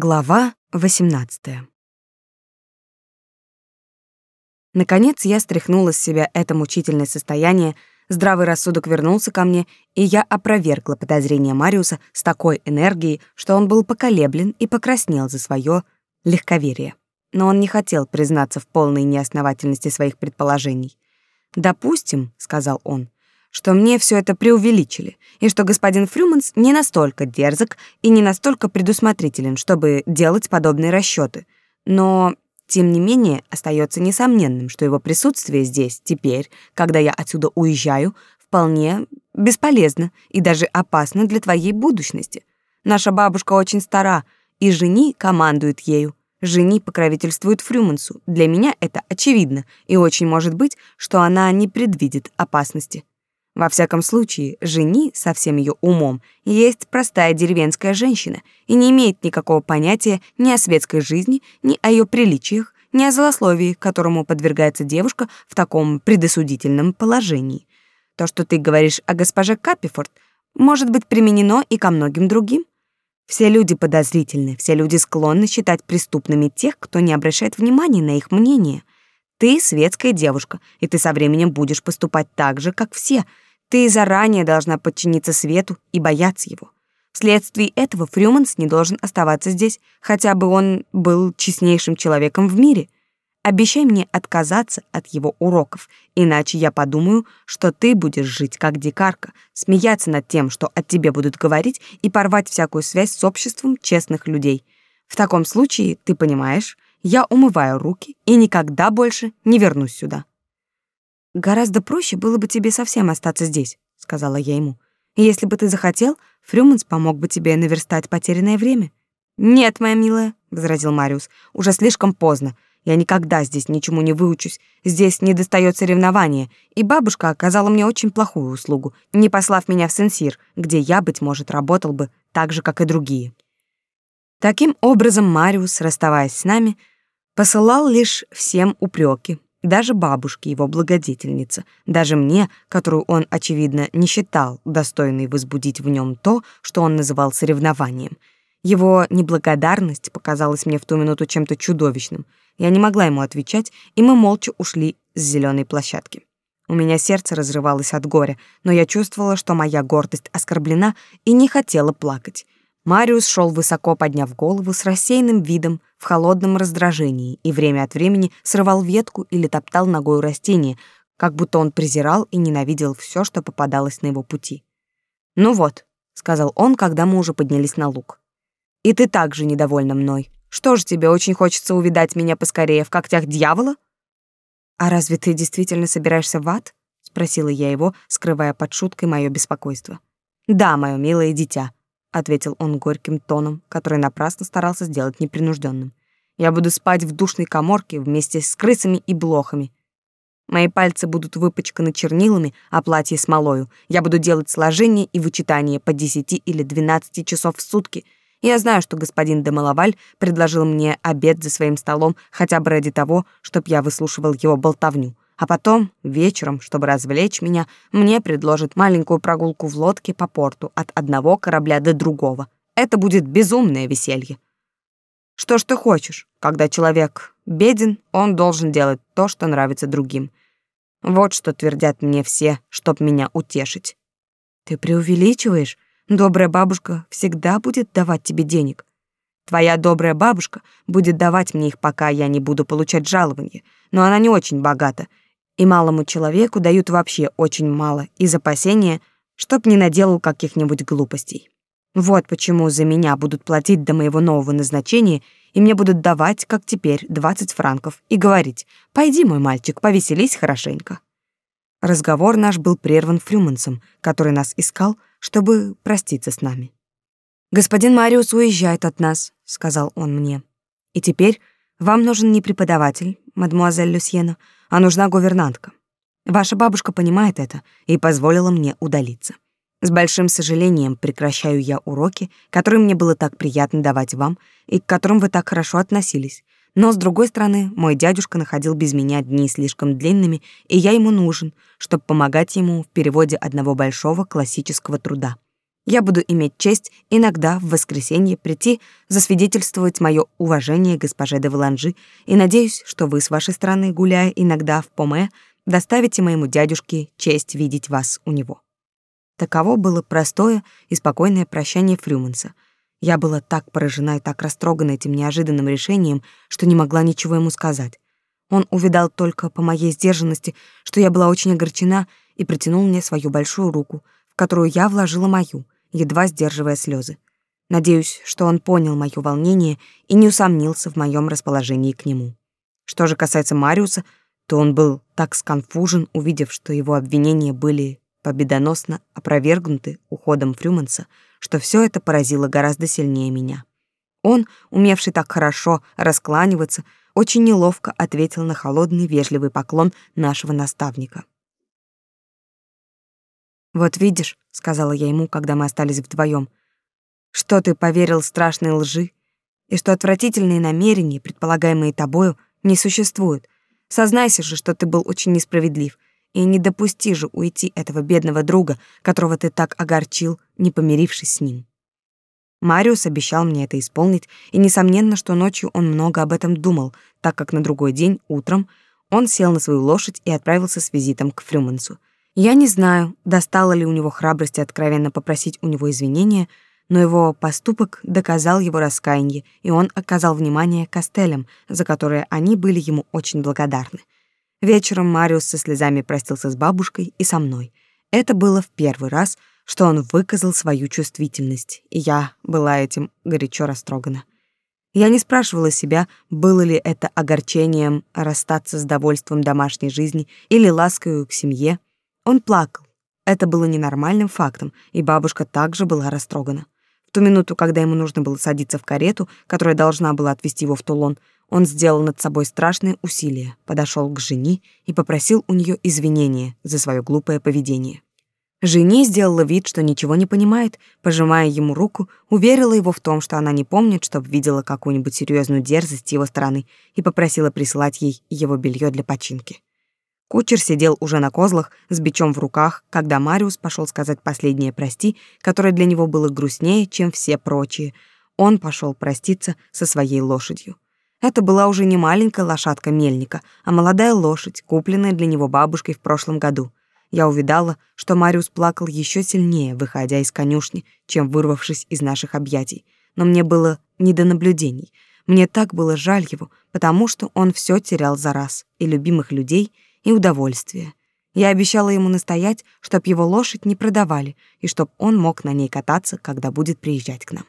Глава 18. Наконец я стряхнула с себя это мучительное состояние, здравый рассудок вернулся ко мне, и я опровергла подозрения Мариуса с такой энергией, что он был поколеблен и покраснел за свое легковерие. Но он не хотел признаться в полной неосновательности своих предположений. «Допустим», — сказал он, что мне все это преувеличили, и что господин Фрюманс не настолько дерзок и не настолько предусмотрителен, чтобы делать подобные расчеты. Но, тем не менее, остается несомненным, что его присутствие здесь теперь, когда я отсюда уезжаю, вполне бесполезно и даже опасно для твоей будущности. Наша бабушка очень стара, и жени командует ею. Жени покровительствует Фрюмансу. Для меня это очевидно, и очень может быть, что она не предвидит опасности. Во всяком случае, жени со всем ее умом есть простая деревенская женщина и не имеет никакого понятия ни о светской жизни, ни о ее приличиях, ни о злословии, которому подвергается девушка в таком предосудительном положении. То, что ты говоришь о госпоже Капифорд, может быть применено и ко многим другим. Все люди подозрительны, все люди склонны считать преступными тех, кто не обращает внимания на их мнение. Ты светская девушка, и ты со временем будешь поступать так же, как все — ты заранее должна подчиниться свету и бояться его. Вследствие этого Фрюманс не должен оставаться здесь, хотя бы он был честнейшим человеком в мире. Обещай мне отказаться от его уроков, иначе я подумаю, что ты будешь жить как дикарка, смеяться над тем, что от тебе будут говорить, и порвать всякую связь с обществом честных людей. В таком случае, ты понимаешь, я умываю руки и никогда больше не вернусь сюда. Гораздо проще было бы тебе совсем остаться здесь, сказала я ему. Если бы ты захотел, Фрюманс помог бы тебе наверстать потерянное время. Нет, моя милая, возразил Мариус. Уже слишком поздно. Я никогда здесь ничему не выучусь. Здесь не достает соревнования, и бабушка оказала мне очень плохую услугу, не послав меня в Сенсир, где я быть может работал бы так же, как и другие. Таким образом, Мариус, расставаясь с нами, посылал лишь всем упреки, даже бабушке его благодетельница, даже мне, которую он, очевидно, не считал достойной возбудить в нем то, что он называл соревнованием. Его неблагодарность показалась мне в ту минуту чем-то чудовищным. Я не могла ему отвечать, и мы молча ушли с зеленой площадки. У меня сердце разрывалось от горя, но я чувствовала, что моя гордость оскорблена, и не хотела плакать. Мариус шел высоко подняв голову с рассеянным видом в холодном раздражении и время от времени срывал ветку или топтал ногой растение, как будто он презирал и ненавидел все, что попадалось на его пути. «Ну вот», — сказал он, когда мы уже поднялись на луг. «И ты также недовольна мной. Что же тебе очень хочется увидать меня поскорее в когтях дьявола?» «А разве ты действительно собираешься в ад?» — спросила я его, скрывая под шуткой мое беспокойство. «Да, мое милое дитя», ответил он горьким тоном, который напрасно старался сделать непринужденным. Я буду спать в душной каморке вместе с крысами и блохами. Мои пальцы будут выпачканы чернилами, а платье смолою. Я буду делать сложение и вычитание по десяти или двенадцати часов в сутки. Я знаю, что господин де Малаваль предложил мне обед за своим столом хотя бы ради того, чтобы я выслушивал его болтовню. А потом, вечером, чтобы развлечь меня, мне предложат маленькую прогулку в лодке по порту от одного корабля до другого. Это будет безумное веселье. Что ж ты хочешь? Когда человек беден, он должен делать то, что нравится другим. Вот что твердят мне все, чтоб меня утешить. Ты преувеличиваешь. Добрая бабушка всегда будет давать тебе денег. Твоя добрая бабушка будет давать мне их, пока я не буду получать жалование, но она не очень богата, и малому человеку дают вообще очень мало из опасения, чтоб не наделал каких-нибудь глупостей. Вот почему за меня будут платить до моего нового назначения, и мне будут давать, как теперь, 20 франков, и говорить «Пойди, мой мальчик, повеселись хорошенько». Разговор наш был прерван Фрюмансом, который нас искал, чтобы проститься с нами. «Господин Мариус уезжает от нас», — сказал он мне. «И теперь вам нужен не преподаватель, мадмуазель Люсьена, а нужна гувернантка. Ваша бабушка понимает это и позволила мне удалиться. С большим сожалением прекращаю я уроки, которые мне было так приятно давать вам и к которым вы так хорошо относились. Но, с другой стороны, мой дядюшка находил без меня дни слишком длинными, и я ему нужен, чтобы помогать ему в переводе одного большого классического труда. Я буду иметь честь иногда в воскресенье прийти засвидетельствовать мое уважение госпоже де Валанжи и надеюсь, что вы с вашей стороны, гуляя иногда в Поме, доставите моему дядюшке честь видеть вас у него. Таково было простое и спокойное прощание Фрюманса. Я была так поражена и так растрогана этим неожиданным решением, что не могла ничего ему сказать. Он увидал только по моей сдержанности, что я была очень огорчена, и протянул мне свою большую руку, в которую я вложила мою, едва сдерживая слезы. Надеюсь, что он понял моё волнение и не усомнился в моем расположении к нему. Что же касается Мариуса, то он был так сконфужен, увидев, что его обвинения были победоносно опровергнуты уходом Фрюманса, что все это поразило гораздо сильнее меня. Он, умевший так хорошо раскланиваться, очень неловко ответил на холодный вежливый поклон нашего наставника. «Вот видишь», — сказала я ему, когда мы остались вдвоем, «что ты поверил страшной лжи, и что отвратительные намерения, предполагаемые тобою, не существуют. Сознайся же, что ты был очень несправедлив, и не допусти же уйти этого бедного друга, которого ты так огорчил, не помирившись с ним. Мариус обещал мне это исполнить, и несомненно, что ночью он много об этом думал, так как на другой день утром он сел на свою лошадь и отправился с визитом к Фрюмансу. Я не знаю, достало ли у него храбрости откровенно попросить у него извинения, но его поступок доказал его раскаяние, и он оказал внимание Костелям, за которое они были ему очень благодарны. Вечером Мариус со слезами простился с бабушкой и со мной. Это было в первый раз, что он выказал свою чувствительность, и я была этим горячо растрогана. Я не спрашивала себя, было ли это огорчением расстаться с довольством домашней жизни или ласкою к семье. Он плакал. Это было ненормальным фактом, и бабушка также была растрогана. В ту минуту, когда ему нужно было садиться в карету, которая должна была отвезти его в Тулон, он сделал над собой страшные усилия, подошел к жене и попросил у нее извинения за свое глупое поведение. Жене сделала вид, что ничего не понимает, пожимая ему руку, уверила его в том, что она не помнит, чтобы видела какую-нибудь серьезную дерзость его стороны, и попросила прислать ей его белье для починки. Кучер сидел уже на козлах с бичом в руках, когда Мариус пошел сказать последнее «прости», которое для него было грустнее, чем все прочие. Он пошел проститься со своей лошадью. Это была уже не маленькая лошадка мельника, а молодая лошадь, купленная для него бабушкой в прошлом году. Я увидала, что Мариус плакал еще сильнее, выходя из конюшни, чем вырвавшись из наших объятий. Но мне было не до наблюдений. Мне так было жаль его, потому что он все терял за раз, и любимых людей, и удовольствие. Я обещала ему настоять, чтоб его лошадь не продавали, и чтоб он мог на ней кататься, когда будет приезжать к нам.